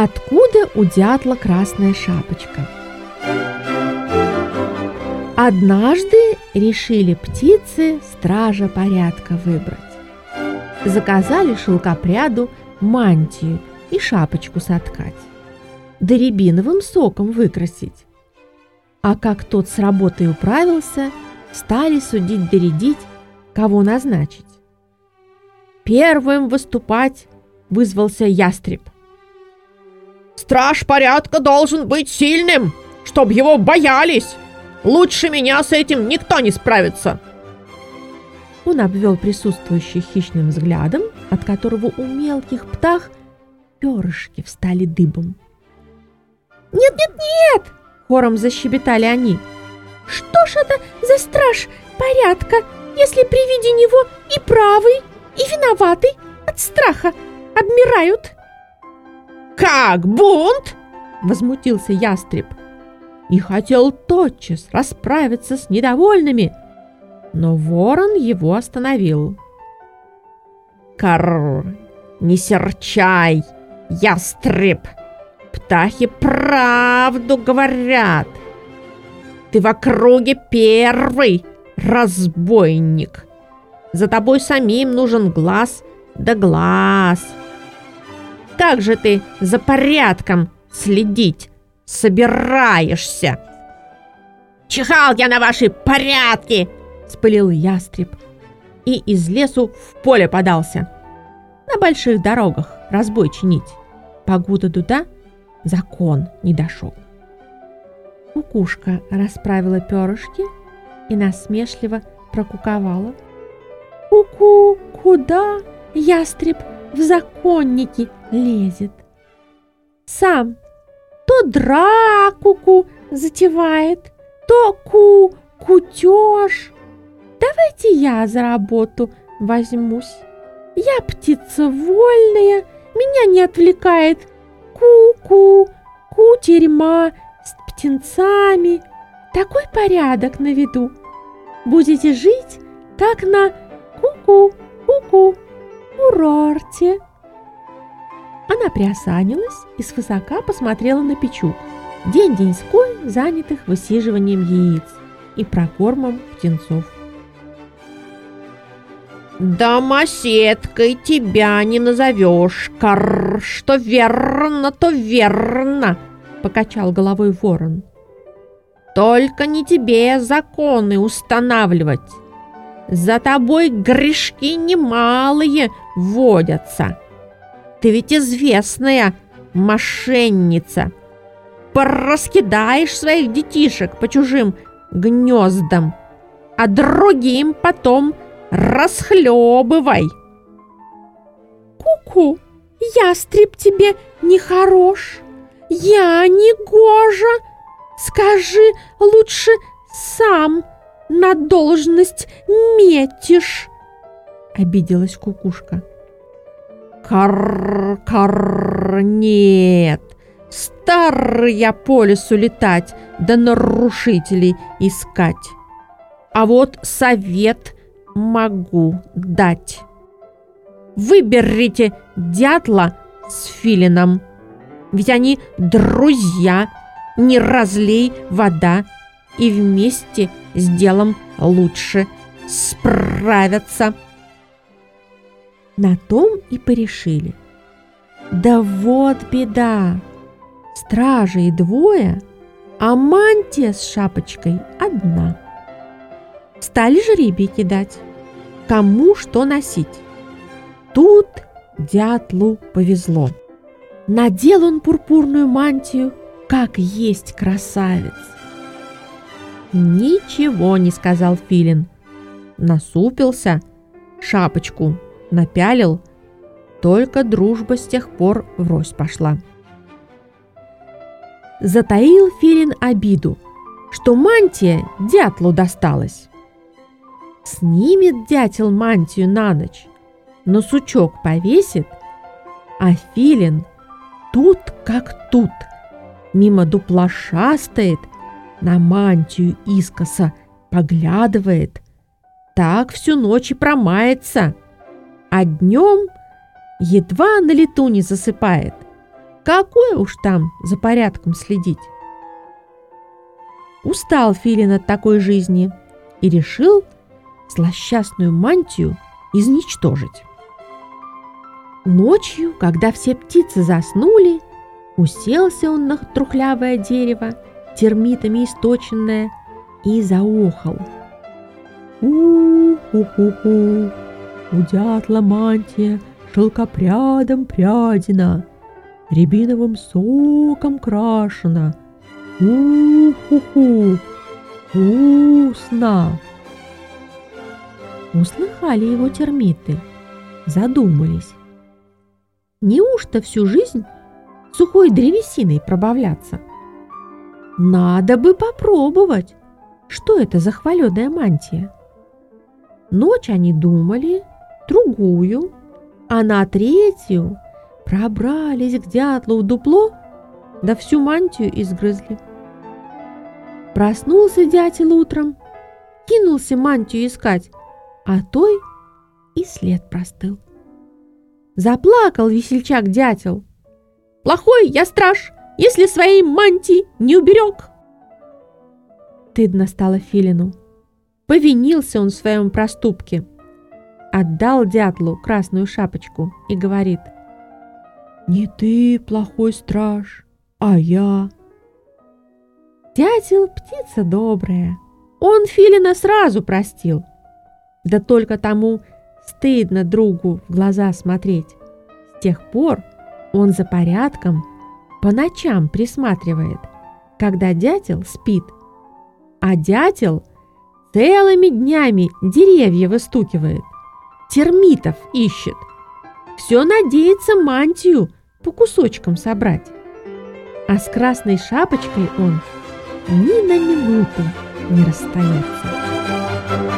Откуда у дятла красная шапочка? Однажды решили птицы стража порядка выбрать. Заказали шелкопряду мантию и шапочку соткать, да рябиновым соком выкрасить. А как тот с работой управился, стали судить-доредить, кого назначить. Первым выступать вызвался ястреб. «Страж порядка должен быть сильным, чтоб его боялись! Лучше меня с этим никто не справится!» Он обвел присутствующих хищным взглядом, от которого у мелких птах перышки встали дыбом. «Нет-нет-нет!» — хором защебетали они. «Что ж это за страж порядка, если при виде него и правый, и виноватый от страха обмирают. «Как бунт?» — возмутился ястреб и хотел тотчас расправиться с недовольными, но ворон его остановил. «Карр, не серчай, ястреб! Птахи правду говорят! Ты в округе первый разбойник!» За тобой самим нужен глаз да глаз. Как же ты за порядком следить собираешься? Чихал я на ваши порядки, спылил ястреб и из лесу в поле подался. На больших дорогах разбой чинить. Погода туда закон не дошел. Кукушка расправила перышки и насмешливо прокуковала – Ку-ку, куда ястреб в законники лезет? Сам то дракуку затевает, то ку кутеж. Давайте я за работу возьмусь. Я птица вольная, меня не отвлекает ку-ку, кутерьма с птенцами. Такой порядок на виду. Будете жить, как на Ку-ку, ку-ку, урорте. Она приосанилась и свысока посмотрела на печук, день-деньской занятых высиживанием яиц и прокормом птенцов. «Домоседкой тебя не назовешь, кар, что верно, то верно!» — покачал головой ворон. «Только не тебе законы устанавливать, за тобой грешки немалые водятся. Ты ведь известная мошенница. Пораскидаешь своих детишек по чужим гнездам, а другим потом расхлебывай. Ку-ку, ястреб тебе нехорош, я не гожа. Скажи лучше сам, — на должность метишь!» — обиделась кукушка. «Карр, карр, нет! Стар я по лесу летать, да нарушителей искать. А вот совет могу дать. Выберите дятла с филином, ведь они друзья, не разлей вода, и вместе с делом лучше справятся. На том и порешили. Да вот беда! Стражей двое, а мантия с шапочкой одна. Стали жребий кидать, кому что носить. Тут дятлу повезло. Надел он пурпурную мантию, как есть красавец. Ничего не сказал Филин. Насупился, шапочку напялил, только дружба с тех пор врозь пошла. Затаил Филин обиду, что мантия дятлу досталась. Снимет дятел мантию на ночь, но сучок повесит, а Филин тут как тут, мимо дупла шастает – на мантию искоса поглядывает, так всю ночь и промается, а днем едва на лету не засыпает, какое уж там за порядком следить? Устал Филин от такой жизни и решил злосчастную мантию изничтожить. Ночью, когда все птицы заснули, уселся он на трухлявое дерево, термитами источенное, и заохал. «У-ху-ху-ху! У дятла мантия шелкопрядом прядина, рябиновым соком крашена. У-ху-ху! Вкусно!» Услыхали его термиты, задумались. Неужто всю жизнь сухой древесиной пробавляться? Надо бы попробовать, что это за хваленая мантия. Ночь они думали, другую, а на третью пробрались к дятлу в дупло, да всю мантию изгрызли. Проснулся дятел утром, кинулся мантию искать, а той и след простыл. Заплакал весельчак-дятел. «Плохой я страж, если своей мантии не уберег!» Стыдно стало Филину. Повинился он в своем проступке. Отдал дятлу красную шапочку и говорит, «Не ты, плохой страж, а я». Дятел птица добрая, он Филина сразу простил. Да только тому Стыдно другу в глаза смотреть. С тех пор он за порядком по ночам присматривает, когда дятел спит. А дятел целыми днями деревья выстукивает, термитов ищет. Все надеется мантию по кусочкам собрать. А с красной шапочкой он ни на минуту не расстается.